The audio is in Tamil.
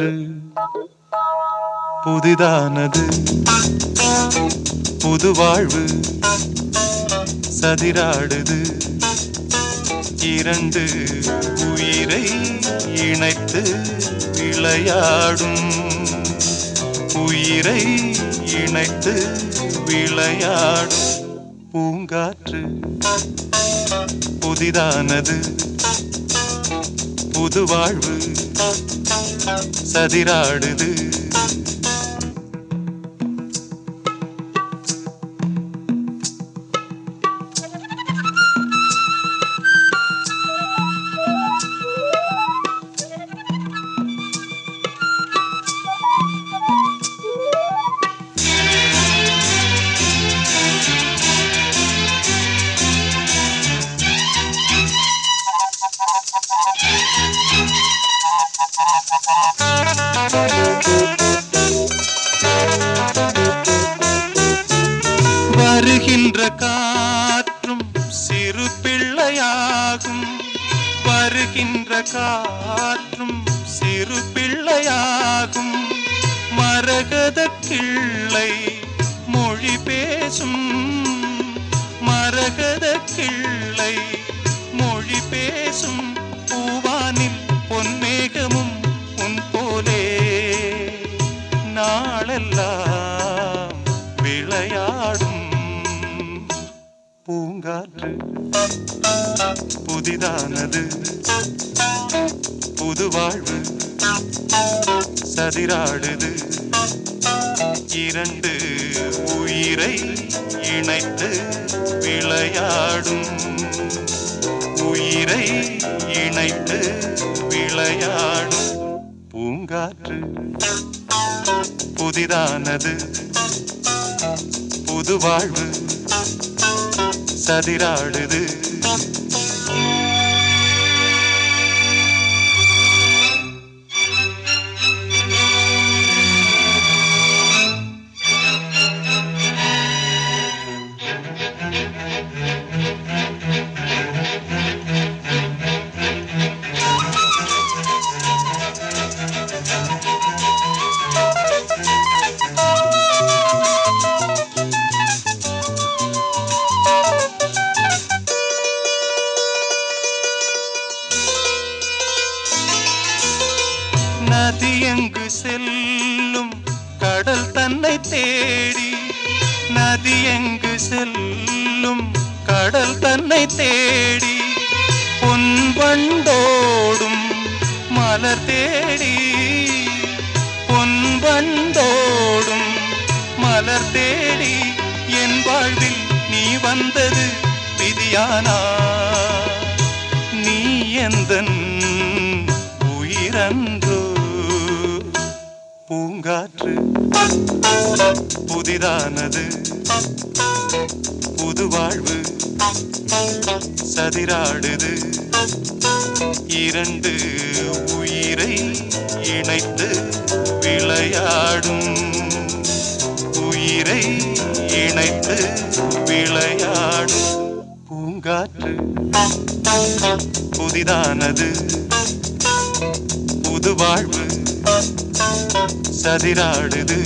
காற்று புதிதானது புது வாழ்வு சதிராடுது. இரண்டு உயிரை இணைத்து விளையாடும். உயிரை இணைத்து விளையாடும். பூங்காற்று புதிதானது புது வாழ்வு சதிராடுது. பிள்ளையாகும். வருகின்ற காற்றும் சிறு பிள்ளையாகும். மரகத கிள்ளை மொழி பேசும். மரகத கிள்ளை மொழி பேசும். பூங்காற்று புதிதானது. புது வாழ்வு சதிராடுது. இரண்டு உயிரை இணைத்து விளையாடும். உயிரை இணைத்து விளையாடும். பூங்காற்று புதிதானது. புது வாழ்வு சதிராடுது நதி எங்கு செல்லும்? கடல் தன்னை தேடி. நதி எங்கு செல்லும்? கடல் தன்னை தேடி. பொன் வண்டோடும் மலர் தேடி. பொன் வண்டோடும் மலர் தேடி. என் வாழ்வில் நீ வந்தது விதியானா? நீ எந்தன் புதிதானது. புது வாழ்வு சதிராடுது. இரண்டு உயிரை இணைத்து விளையாடும். உயிரை இணைத்து விளையாடும். பூங்காற்று புதிதானது. புது வாழ்வு சதிராடுது.